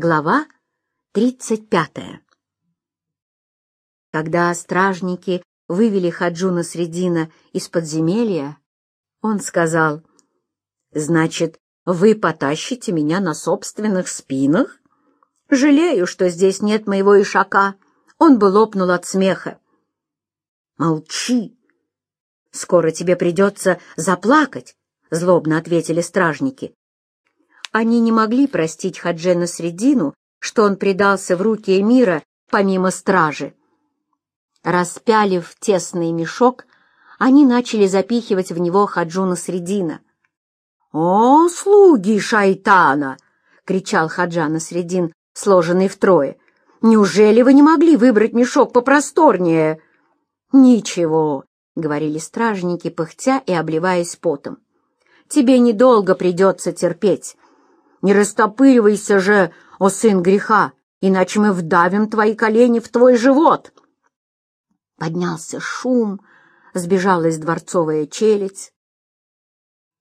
Глава тридцать пятая Когда стражники вывели Хаджуна Средина из подземелья, он сказал, «Значит, вы потащите меня на собственных спинах? Жалею, что здесь нет моего ишака». Он бы лопнул от смеха. «Молчи! Скоро тебе придется заплакать», — злобно ответили стражники. Они не могли простить Хаджена Средину, что он предался в руки эмира помимо стражи. Распялив тесный мешок, они начали запихивать в него Хаджуна Средина. «О, слуги шайтана!» — кричал Хаджана Средин, сложенный втрое. «Неужели вы не могли выбрать мешок попросторнее?» «Ничего», — говорили стражники, пыхтя и обливаясь потом. «Тебе недолго придется терпеть. Не растопыривайся же, о сын греха, иначе мы вдавим твои колени в твой живот!» Поднялся шум, сбежалась дворцовая челядь.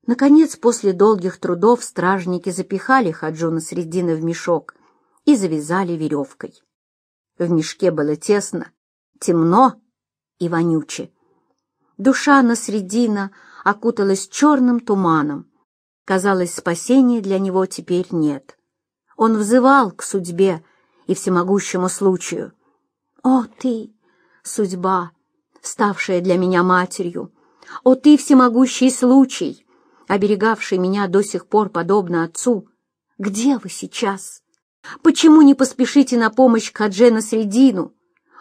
Наконец, после долгих трудов стражники запихали Хаджуна Средина в мешок и завязали веревкой. В мешке было тесно, темно и вонюче. Душа Насредина окуталась черным туманом. Казалось, спасения для него теперь нет. Он взывал к судьбе и всемогущему случаю. «О, ты, судьба, ставшая для меня матерью! О, ты, всемогущий случай, оберегавший меня до сих пор подобно отцу! Где вы сейчас? Почему не поспешите на помощь Каджена Средину?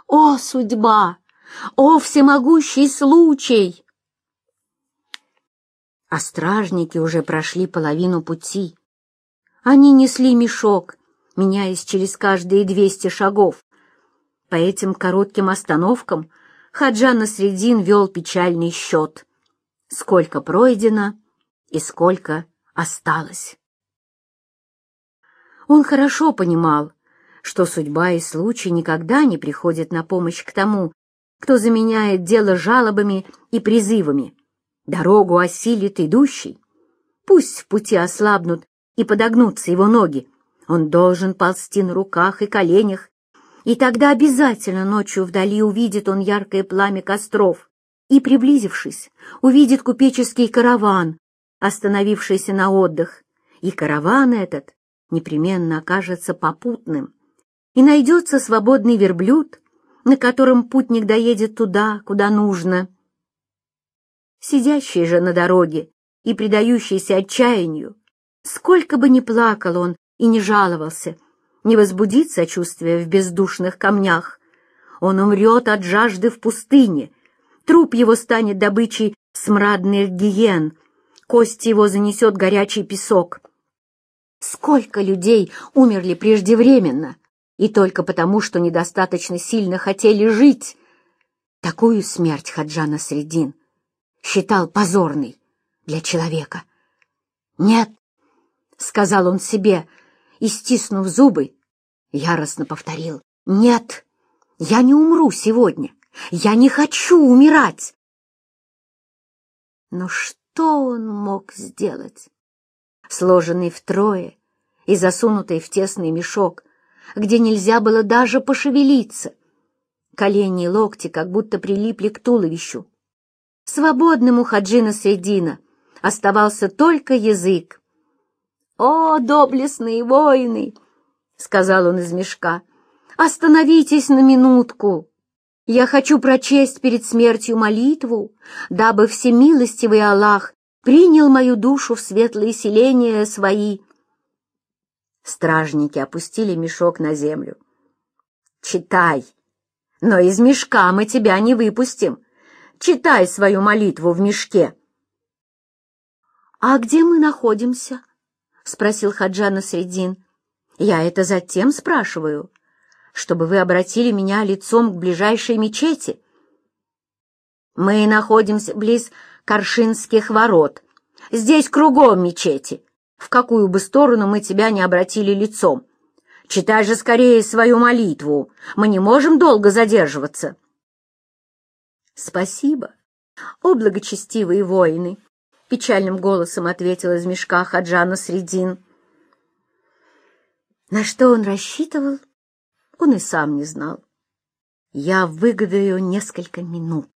О, судьба! О, всемогущий случай!» А стражники уже прошли половину пути. Они несли мешок, меняясь через каждые двести шагов. По этим коротким остановкам Хаджан Насредин вел печальный счет. Сколько пройдено и сколько осталось. Он хорошо понимал, что судьба и случай никогда не приходят на помощь к тому, кто заменяет дело жалобами и призывами. Дорогу осилит идущий. Пусть в пути ослабнут и подогнутся его ноги. Он должен ползти на руках и коленях, и тогда обязательно ночью вдали увидит он яркое пламя костров и, приблизившись, увидит купеческий караван, остановившийся на отдых, и караван этот непременно окажется попутным, и найдется свободный верблюд, на котором путник доедет туда, куда нужно. Сидящий же на дороге и предающийся отчаянию, сколько бы ни плакал он и не жаловался, не возбудит сочувствия в бездушных камнях. Он умрет от жажды в пустыне, труп его станет добычей смрадных гиен, кости его занесет горячий песок. Сколько людей умерли преждевременно, и только потому, что недостаточно сильно хотели жить. Такую смерть Хаджана Средин считал позорной для человека. «Нет», — сказал он себе, и, стиснув зубы, яростно повторил, «Нет, я не умру сегодня, я не хочу умирать». Но что он мог сделать? Сложенный втрое и засунутый в тесный мешок, где нельзя было даже пошевелиться. Колени и локти как будто прилипли к туловищу. Свободному Хаджина Средина оставался только язык. «О, доблестные воины!» — сказал он из мешка. «Остановитесь на минутку! Я хочу прочесть перед смертью молитву, дабы всемилостивый Аллах принял мою душу в светлые селения свои Стражники опустили мешок на землю. «Читай! Но из мешка мы тебя не выпустим! Читай свою молитву в мешке!» «А где мы находимся?» — спросил Хаджана Средин. «Я это затем спрашиваю, чтобы вы обратили меня лицом к ближайшей мечети». «Мы находимся близ Коршинских ворот. Здесь кругом мечети в какую бы сторону мы тебя не обратили лицом. Читай же скорее свою молитву, мы не можем долго задерживаться. Спасибо, о благочестивые воины, печальным голосом ответил из мешка Хаджана Средин. На что он рассчитывал, он и сам не знал. Я выгадаю несколько минут,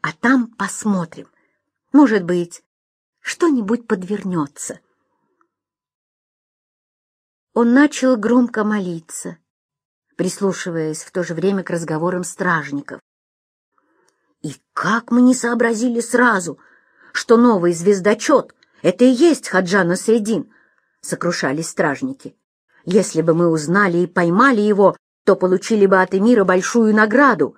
а там посмотрим. Может быть, что-нибудь подвернется. Он начал громко молиться, прислушиваясь в то же время к разговорам стражников. И как мы не сообразили сразу, что новый звездочет — это и есть Хаджана Средин, — сокрушались стражники. Если бы мы узнали и поймали его, то получили бы от Эмира большую награду.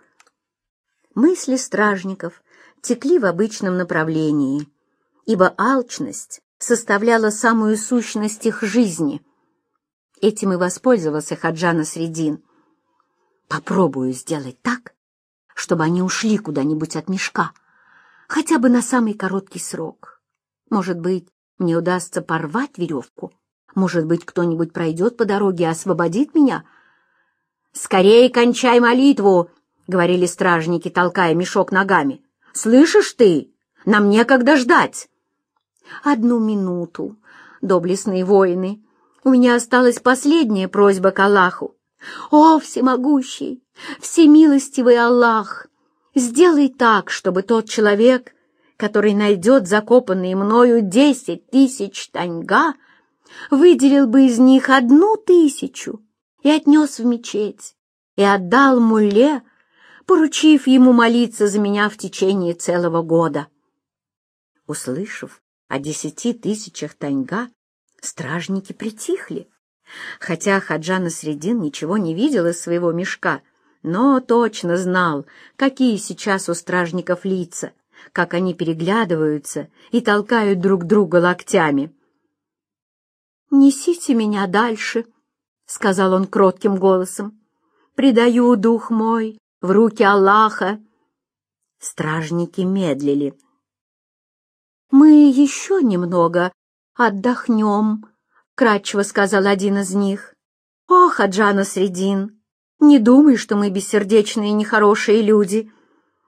Мысли стражников текли в обычном направлении, ибо алчность составляла самую сущность их жизни. Этим и воспользовался Хаджана Средин. Попробую сделать так, чтобы они ушли куда-нибудь от мешка, хотя бы на самый короткий срок. Может быть, мне удастся порвать веревку. Может быть, кто-нибудь пройдет по дороге и освободит меня. «Скорее кончай молитву!» — говорили стражники, толкая мешок ногами. «Слышишь ты? Нам некогда ждать!» «Одну минуту, доблестные воины. У меня осталась последняя просьба к Аллаху. О, всемогущий, всемилостивый Аллах, сделай так, чтобы тот человек, который найдет закопанные мною десять тысяч таньга, выделил бы из них одну тысячу и отнес в мечеть, и отдал мулле, поручив ему молиться за меня в течение целого года. Услышав о десяти тысячах таньга, стражники притихли. Хотя Хаджана Средин ничего не видел из своего мешка, но точно знал, какие сейчас у стражников лица, как они переглядываются и толкают друг друга локтями. «Несите меня дальше», — сказал он кротким голосом. «Предаю дух мой в руки Аллаха». Стражники медлили. «Мы еще немного отдохнем», кратчево сказал один из них. «Ох, Аджана Средин, не думай, что мы бессердечные и нехорошие люди.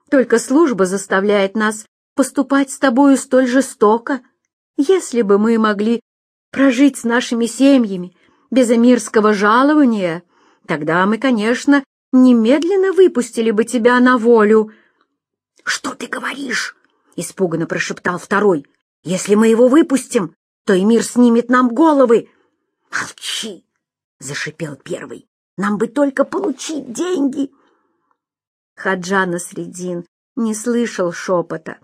Только служба заставляет нас поступать с тобою столь жестоко. Если бы мы могли прожить с нашими семьями без эмирского жалования, тогда мы, конечно, немедленно выпустили бы тебя на волю». «Что ты говоришь?» — испуганно прошептал второй. «Если мы его выпустим, то и мир снимет нам головы. Молчи, зашипел первый. Нам бы только получить деньги. Хаджана Средин не слышал шепота,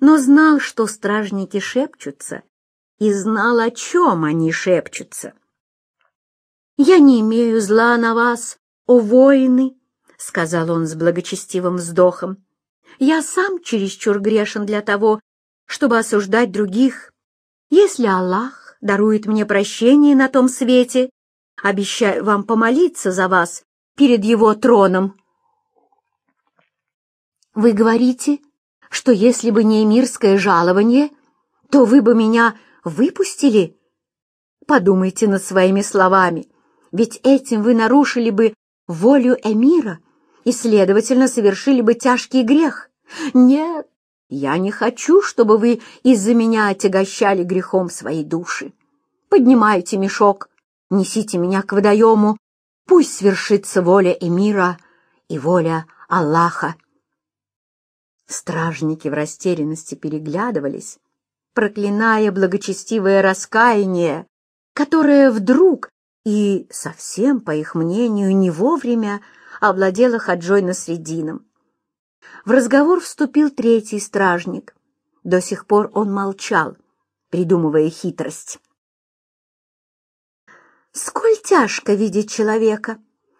но знал, что стражники шепчутся, и знал, о чем они шепчутся. «Я не имею зла на вас, о воины!» — сказал он с благочестивым вздохом. «Я сам чересчур грешен для того, чтобы осуждать других если Аллах дарует мне прощение на том свете, обещаю вам помолиться за вас перед его троном. Вы говорите, что если бы не эмирское жалование, то вы бы меня выпустили? Подумайте над своими словами, ведь этим вы нарушили бы волю эмира и, следовательно, совершили бы тяжкий грех. Нет, я не хочу, чтобы вы из-за меня отягощали грехом своей души. Поднимайте мешок, несите меня к водоему, пусть свершится воля эмира и воля Аллаха. Стражники в растерянности переглядывались, проклиная благочестивое раскаяние, которое вдруг и совсем, по их мнению, не вовремя овладело Хаджой Насредином. В разговор вступил третий стражник. До сих пор он молчал, придумывая хитрость. Сколь тяжко видеть человека,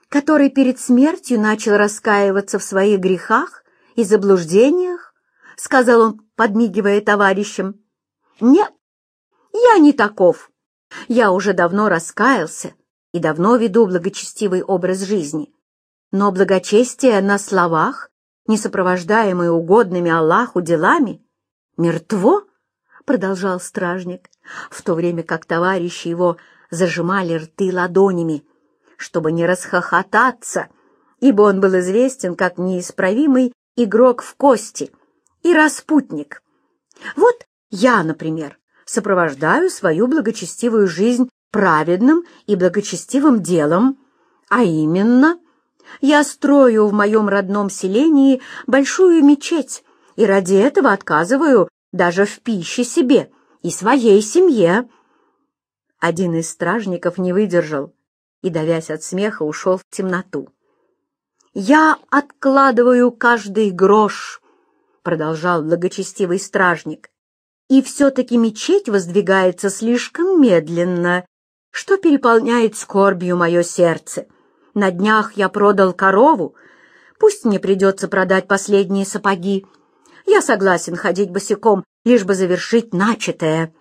который перед смертью начал раскаиваться в своих грехах и заблуждениях, — сказал он, подмигивая товарищам. — Нет, я не таков. Я уже давно раскаялся и давно веду благочестивый образ жизни. Но благочестие на словах не сопровождаемое угодными Аллаху делами, мертво, — продолжал стражник, в то время как товарищи его зажимали рты ладонями, чтобы не расхохотаться, ибо он был известен как неисправимый игрок в кости и распутник. Вот я, например, сопровождаю свою благочестивую жизнь праведным и благочестивым делом, а именно, я строю в моем родном селении большую мечеть и ради этого отказываю даже в пище себе и своей семье. Один из стражников не выдержал и, давясь от смеха, ушел в темноту. «Я откладываю каждый грош», — продолжал благочестивый стражник, «и все-таки мечеть воздвигается слишком медленно, что переполняет скорбью мое сердце. На днях я продал корову, пусть мне придется продать последние сапоги. Я согласен ходить босиком, лишь бы завершить начатое».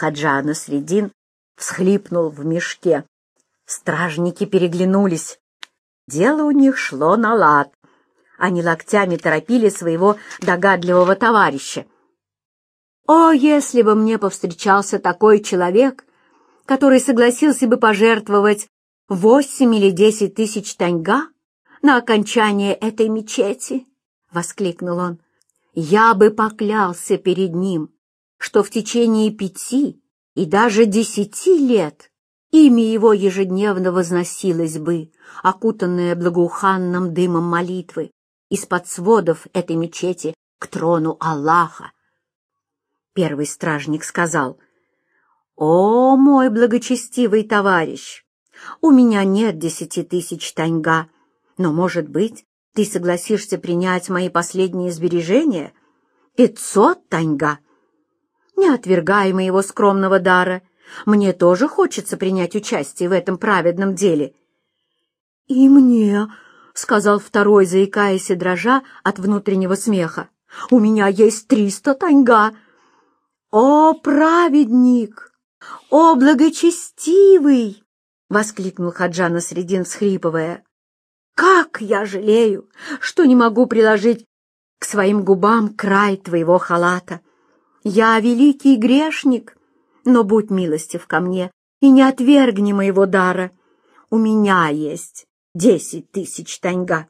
Хаджана Средин всхлипнул в мешке. Стражники переглянулись. Дело у них шло на лад. Они локтями торопили своего догадливого товарища. О, если бы мне повстречался такой человек, который согласился бы пожертвовать восемь или десять тысяч таньга на окончание этой мечети, — воскликнул он, — я бы поклялся перед ним, что в течение пяти и даже десяти лет имя его ежедневно возносилось бы, окутанное благоуханным дымом молитвы, из-под сводов этой мечети к трону Аллаха. Первый стражник сказал, «О, мой благочестивый товарищ, у меня нет десяти тысяч таньга, но, может быть, ты согласишься принять мои последние сбережения? Пятьсот таньга!» Не отвергай моего скромного дара. Мне тоже хочется принять участие в этом праведном деле. — И мне, — сказал второй, заикаясь и дрожа от внутреннего смеха, — у меня есть триста таньга. — О, праведник! О, благочестивый! — воскликнул Хаджана Средин, всхрипывая. — Как я жалею, что не могу приложить к своим губам край твоего халата! — я великий грешник, но будь милостив ко мне и не отвергни моего дара. У меня есть десять тысяч таньга.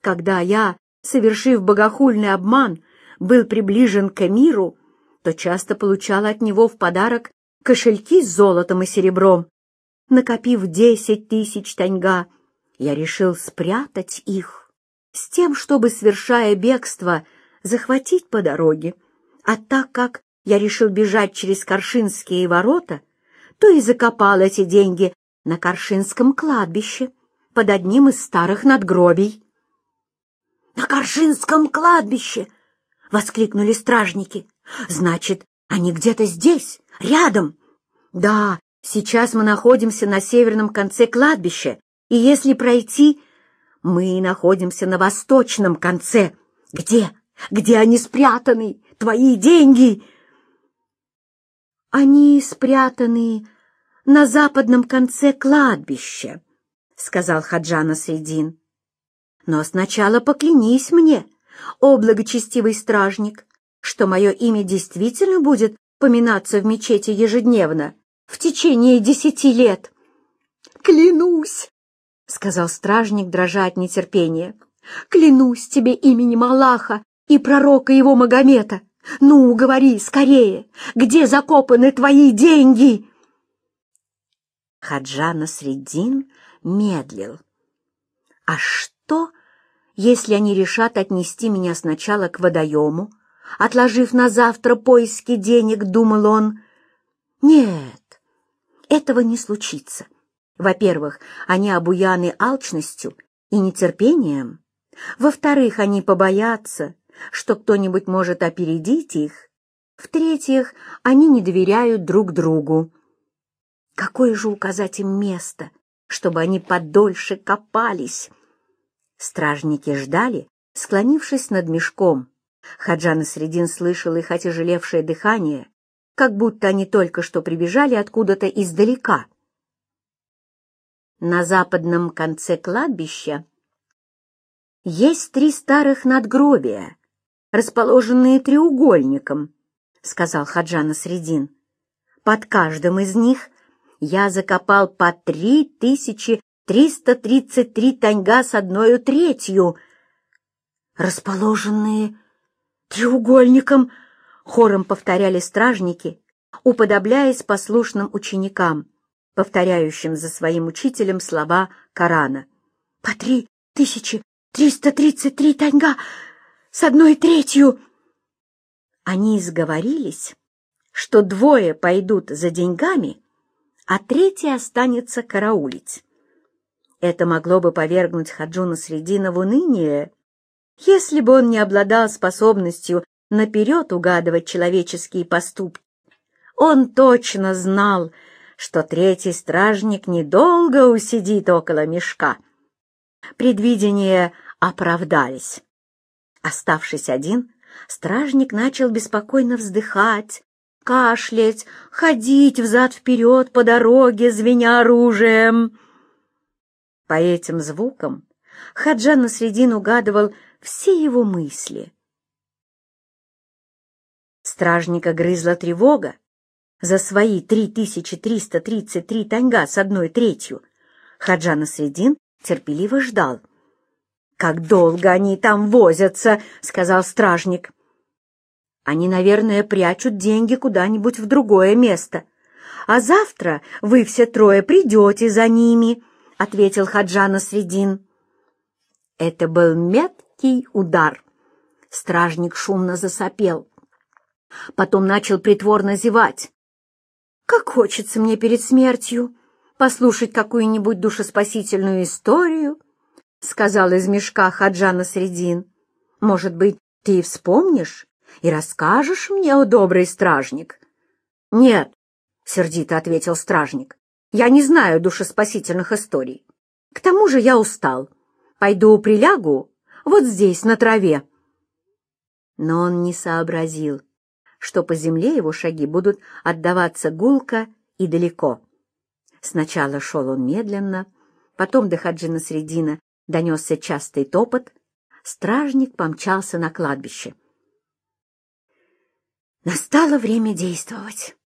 Когда я, совершив богохульный обман, был приближен к миру, то часто получал от него в подарок кошельки с золотом и серебром. Накопив десять тысяч таньга, я решил спрятать их, с тем, чтобы, совершая бегство, захватить по дороге а так как я решил бежать через Коршинские ворота, то и закопал эти деньги на Коршинском кладбище под одним из старых надгробий. — На Коршинском кладбище! — воскликнули стражники. — Значит, они где-то здесь, рядом. Да, сейчас мы находимся на северном конце кладбища, и если пройти, мы находимся на восточном конце. Где? Где они спрятаны? Твои деньги!» «Они спрятаны на западном конце кладбища», — сказал Хаджана Сейдин. «Но сначала поклянись мне, о благочестивый стражник, что мое имя действительно будет поминаться в мечети ежедневно в течение десяти лет». «Клянусь!» — сказал стражник, дрожа от нетерпения. «Клянусь тебе именем Аллаха и пророка его Магомета, ну, говори скорее, где закопаны твои деньги?» Хаджана Средин медлил. «А что, если они решат отнести меня сначала к водоему, отложив на завтра поиски денег?» — думал он. «Нет, этого не случится. Во-первых, они обуяны алчностью и нетерпением. Во-вторых, они побоятся, что кто-нибудь может опередить их. В-третьих, они не доверяют друг другу. Какое же указать им место, чтобы они подольше копались? Стражники ждали, склонившись над мешком. Хаджан Средин слышал их отяжелевшее дыхание, как будто они только что прибежали откуда-то издалека. На западном конце кладбища есть три старых надгробия, расположенные треугольником, — сказал Хаджана Средин. Под каждым из них я закопал по три тысячи триста тридцать три таньга с одной третью. Расположенные треугольником, хором повторяли стражники уподобляясь послушным ученикам, повторяющим за своим учителем слова Корана. «По три тысячи триста тридцать три таньга с одной третью!» Они изговорились, что двое пойдут за деньгами, а третий останется караулить. Это могло бы повергнуть Хаджуна Средина в уныние, если бы он не обладал способностью наперед угадывать человеческие поступки. Он точно знал, что третий стражник недолго усидит около мешка. Предвидения оправдались. Оставшись один, стражник начал беспокойно вздыхать, кашлять, ходить взад-вперед по дороге, звеня оружием. По этим звукам Хаджан Насредин угадывал все его мысли. Стражника грызла тревога за свои 3333 таньга с одной третью. Хаджан Насредин терпеливо ждал. «Как долго они там возятся!» — сказал стражник. Они, наверное, прячут деньги куда-нибудь в другое место. А завтра вы все трое придете за ними, — ответил Хаджана Средин. Это был меткий удар. Стражник шумно засопел. Потом начал притворно зевать. «Как хочется мне перед смертью послушать какую-нибудь душеспасительную историю», — сказал из мешка Хаджана Средин. «Может быть, ты и вспомнишь?» и расскажешь мне, о добрый стражник?» «Нет», — сердито ответил стражник, — «я не знаю душеспасительных историй. К тому же я устал. Пойду прилягу вот здесь, на траве». Но он не сообразил, что по земле его шаги будут отдаваться гулко и далеко. Сначала шел он медленно, потом до Хаджина Средина донесся частый топот, стражник помчался на кладбище. Настало время действовать.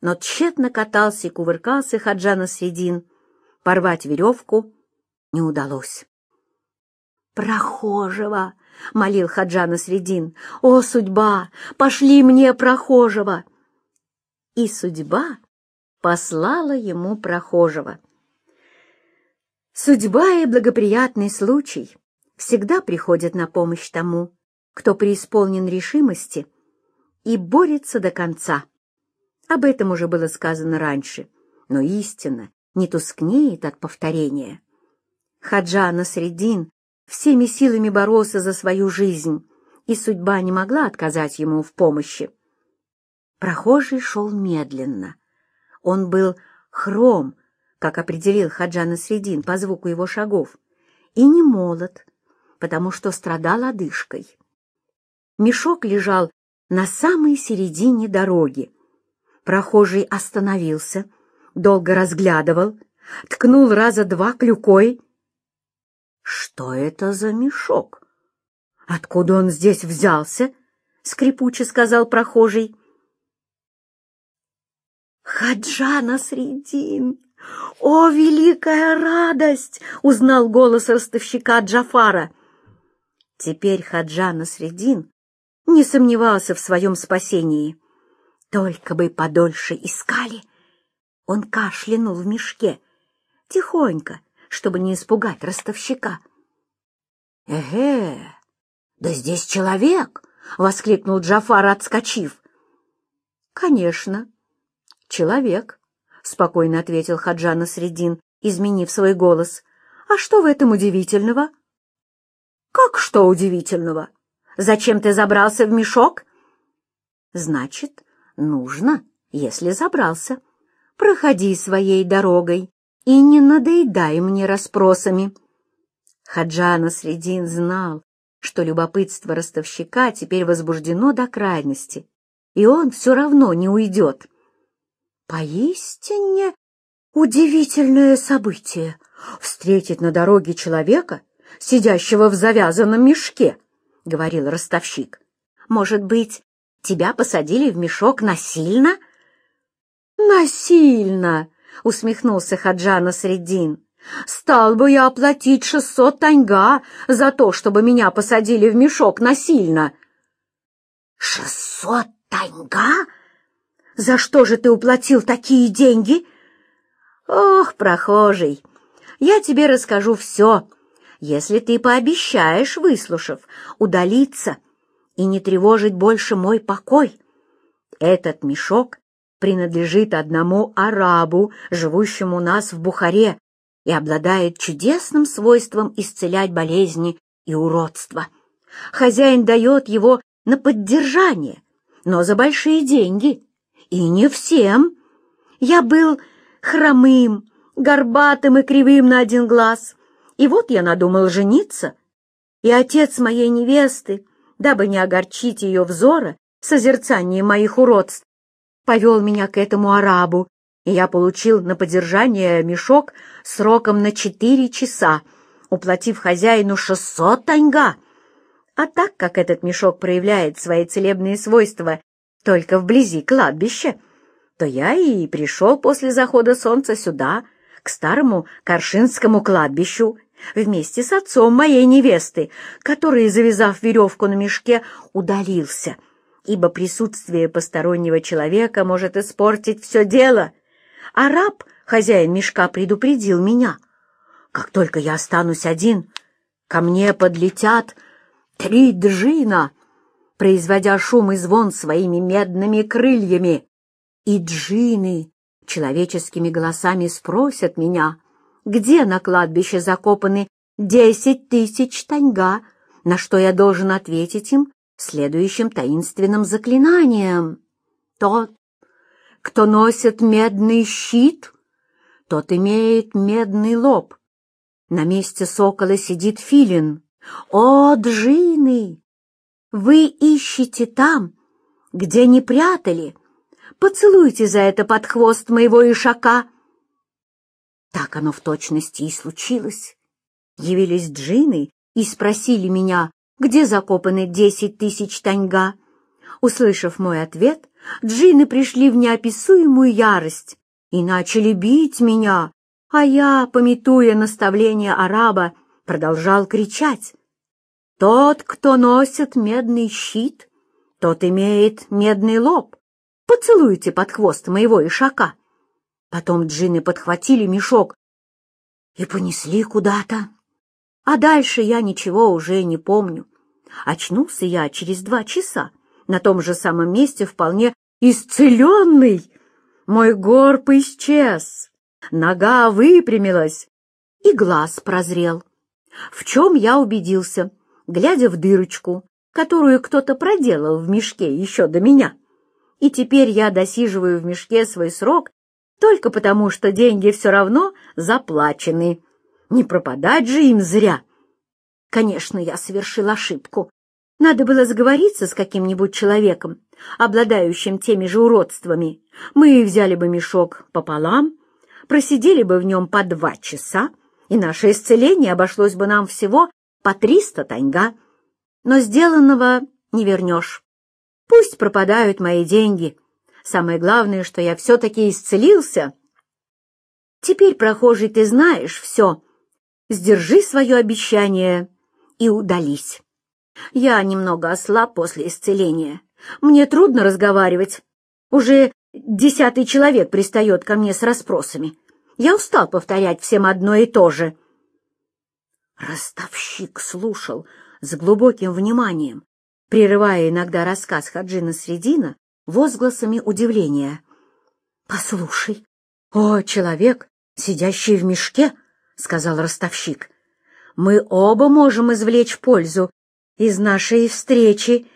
Но тщетно катался и кувыркался Хаджана Средин. Порвать веревку не удалось. «Прохожего!» — молил Хаджана Средин. «О, судьба! Пошли мне прохожего!» И судьба послала ему прохожего. Судьба и благоприятный случай всегда приходят на помощь тому, кто преисполнен решимости — и борется до конца. Об этом уже было сказано раньше, но истина не тускнеет от повторения. Хаджа Насреддин всеми силами боролся за свою жизнь, и судьба не могла отказать ему в помощи. Прохожий шел медленно. Он был хром, как определил Хаджа Насреддин по звуку его шагов, и не молод, потому что страдал одышкой. Мешок лежал на самой середине дороги. Прохожий остановился, долго разглядывал, ткнул раза два клюкой. «Что это за мешок? Откуда он здесь взялся?» — скрипуче сказал прохожий. «Хаджана Средин! О, великая радость!» — узнал голос ростовщика Джафара. Теперь Хаджана Средин не сомневался в своем спасении. Только бы подольше искали. Он кашлянул в мешке, тихонько, чтобы не испугать ростовщика. «Эге, да здесь человек!» — воскликнул Джафар, отскочив. «Конечно, человек», — спокойно ответил Хаджана Средин, изменив свой голос. «А что в этом удивительного?» «Как что удивительного?» Зачем ты забрался в мешок? Значит, нужно, если забрался. Проходи своей дорогой и не надоедай мне расспросами. Хаджана Средин знал, что любопытство ростовщика теперь возбуждено до крайности, и он все равно не уйдет. Поистине удивительное событие — встретить на дороге человека, сидящего в завязанном мешке. — говорил ростовщик. «Может быть, тебя посадили в мешок насильно?» «Насильно!» — усмехнулся Хаджана Средин. «Стал бы я оплатить шестьсот таньга за то, чтобы меня посадили в мешок насильно!» «Шестьсот таньга?» За что же ты уплатил такие деньги? Ох, прохожий, я тебе расскажу все, если ты пообещаешь, выслушав, удалиться и не тревожить больше мой покой. Этот мешок принадлежит одному арабу, живущему у нас в Бухаре, и обладает чудесным свойством исцелять болезни и уродства. Хозяин дает его на поддержание, но за большие деньги. И не всем. Я был хромым, горбатым и кривым на один глаз. И вот я надумал жениться. И отец моей невесты, дабы не огорчить ее взора, созерцание моих уродств, повел меня к этому арабу, и я получил на поддержание мешок сроком на четыре часа, уплатив хозяину шестьсот таньга. А так как этот мешок проявляет свои целебные свойства только вблизи кладбища, то я и пришел после захода солнца сюда, к старому Коршинскому кладбищу, вместе с отцом моей невесты, который, завязав веревку на мешке, удалился, ибо присутствие постороннего человека может испортить все дело. Араб, хозяин мешка, предупредил меня. Как только я останусь один, ко мне подлетят три джина, производя шум и звон своими медными крыльями. И джины человеческими голосами спросят меня, где на кладбище закопаны десять тысяч таньга, на что я должен ответить им следующим таинственным заклинанием. Тот, кто носит медный щит, тот имеет медный лоб. На месте сокола сидит филин. О, джины! Вы ищете там, где не прятали. Поцелуйте за это под хвост моего ишака. Так оно в точности и случилось. Явились джины и спросили меня, где закопаны десять тысяч таньга. Услышав мой ответ, джины пришли в неописуемую ярость и начали бить меня, а я, пометуя наставление араба, продолжал кричать. «Тот, кто носит медный щит, тот имеет медный лоб. Поцелуйте под хвост моего ишака». Потом джины подхватили мешок и понесли куда-то. А дальше я ничего уже не помню. Очнулся я через два часа на том же самом месте вполне исцеленный. Мой горб исчез, нога выпрямилась, и глаз прозрел. В чем я убедился, глядя в дырочку, которую кто-то проделал в мешке еще до меня. И теперь я досиживаю в мешке свой срок только потому, что деньги все равно заплачены. Не пропадать же им зря. Конечно, я совершил ошибку. Надо было сговориться с каким-нибудь человеком, обладающим теми же уродствами. Мы взяли бы мешок пополам, просидели бы в нем по два часа, и наше исцеление обошлось бы нам всего по триста таньга. Но сделанного не вернешь. Пусть пропадают мои деньги, Самое главное, что я все-таки исцелился. Теперь, прохожий, ты знаешь все. Сдержи свое обещание и удались. Я немного ослаб после исцеления. Мне трудно разговаривать. Уже десятый человек пристает ко мне с расспросами. Я устал повторять всем одно и то же. Ростовщик слушал с глубоким вниманием, прерывая иногда рассказ Хаджина Средина возгласами удивления. «Послушай, о, человек, сидящий в мешке!» — сказал ростовщик. «Мы оба можем извлечь пользу из нашей встречи.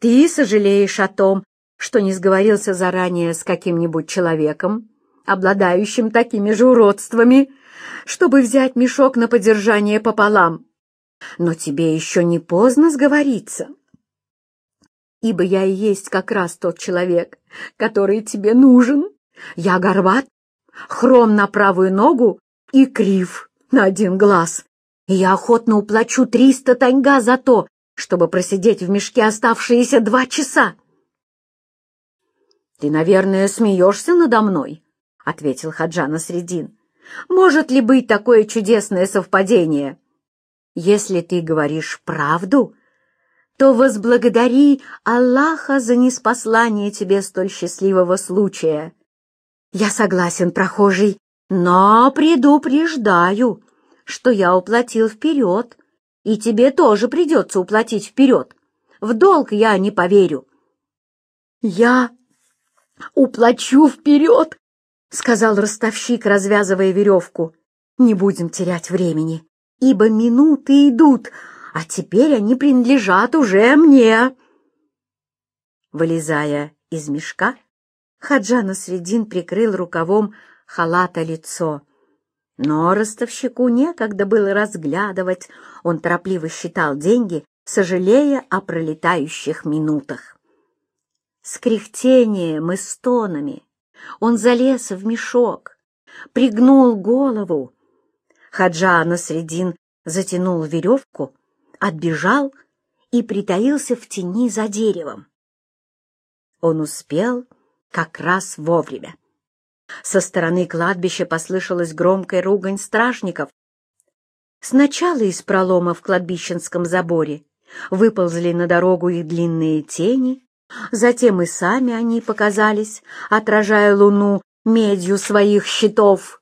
Ты сожалеешь о том, что не сговорился заранее с каким-нибудь человеком, обладающим такими же уродствами, чтобы взять мешок на подержание пополам. Но тебе еще не поздно сговориться ибо я и есть как раз тот человек, который тебе нужен. Я горбат, хром на правую ногу и крив на один глаз. И я охотно уплачу триста таньга за то, чтобы просидеть в мешке оставшиеся два часа. — Ты, наверное, смеешься надо мной, — ответил Хаджана Средин. — Может ли быть такое чудесное совпадение? Если ты говоришь правду, то возблагодари Аллаха за неспослание тебе столь счастливого случая. Я согласен, прохожий, но предупреждаю, что я уплатил вперед, и тебе тоже придется уплатить вперед. В долг я не поверю. Я уплачу вперед, — сказал ростовщик, развязывая веревку. «Не будем терять времени, ибо минуты идут, а теперь они принадлежат уже мне». Вылезая из мешка, Хаджана Средин прикрыл рукавом халата лицо. Но ростовщику некогда было разглядывать, он торопливо считал деньги, сожалея о пролетающих минутах. С кряхтением и стонами он залез в мешок, пригнул голову. Хаджа Насредин затянул веревку, отбежал и притаился в тени за деревом. Он успел как раз вовремя. Со стороны кладбища послышалась громкая ругань стражников. Сначала из пролома в кладбищенском заборе выползли на дорогу их длинные тени, Затем и сами они показались, отражая луну медью своих щитов.